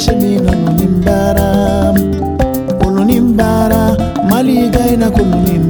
maisha bino nunimbara ununimbara mali gaina kununimbara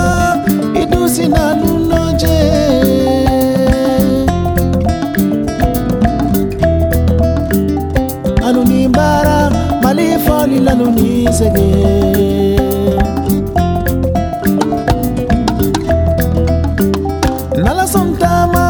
mbara malifani lanu nisegenalasonta